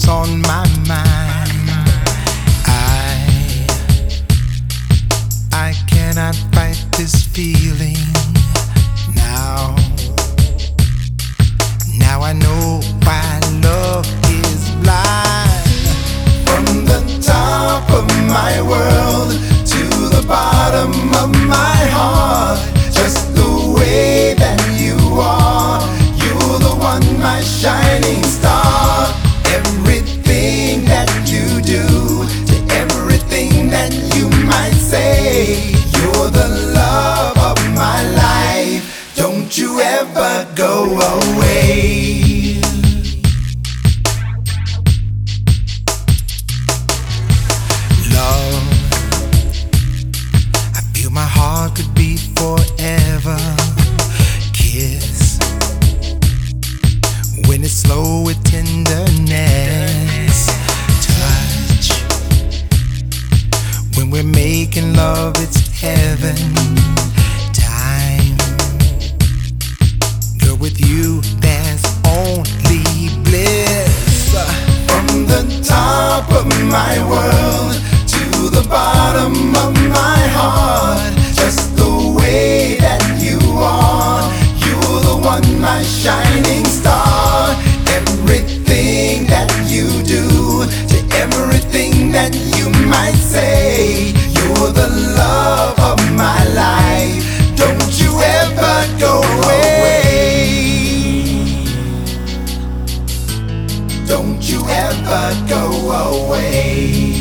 what's on my mind. I I cannot fight this feeling. Don't you ever go away. Love, I feel my heart could forever. Kiss, when it's slow with tenderness. Touch, when we're making love, it's heaven. of my heart, just the way that you are. You're the one, my shining star. Everything that you do, to everything that you might say, you're the love of my life. Don't you ever go away. Don't you ever go away.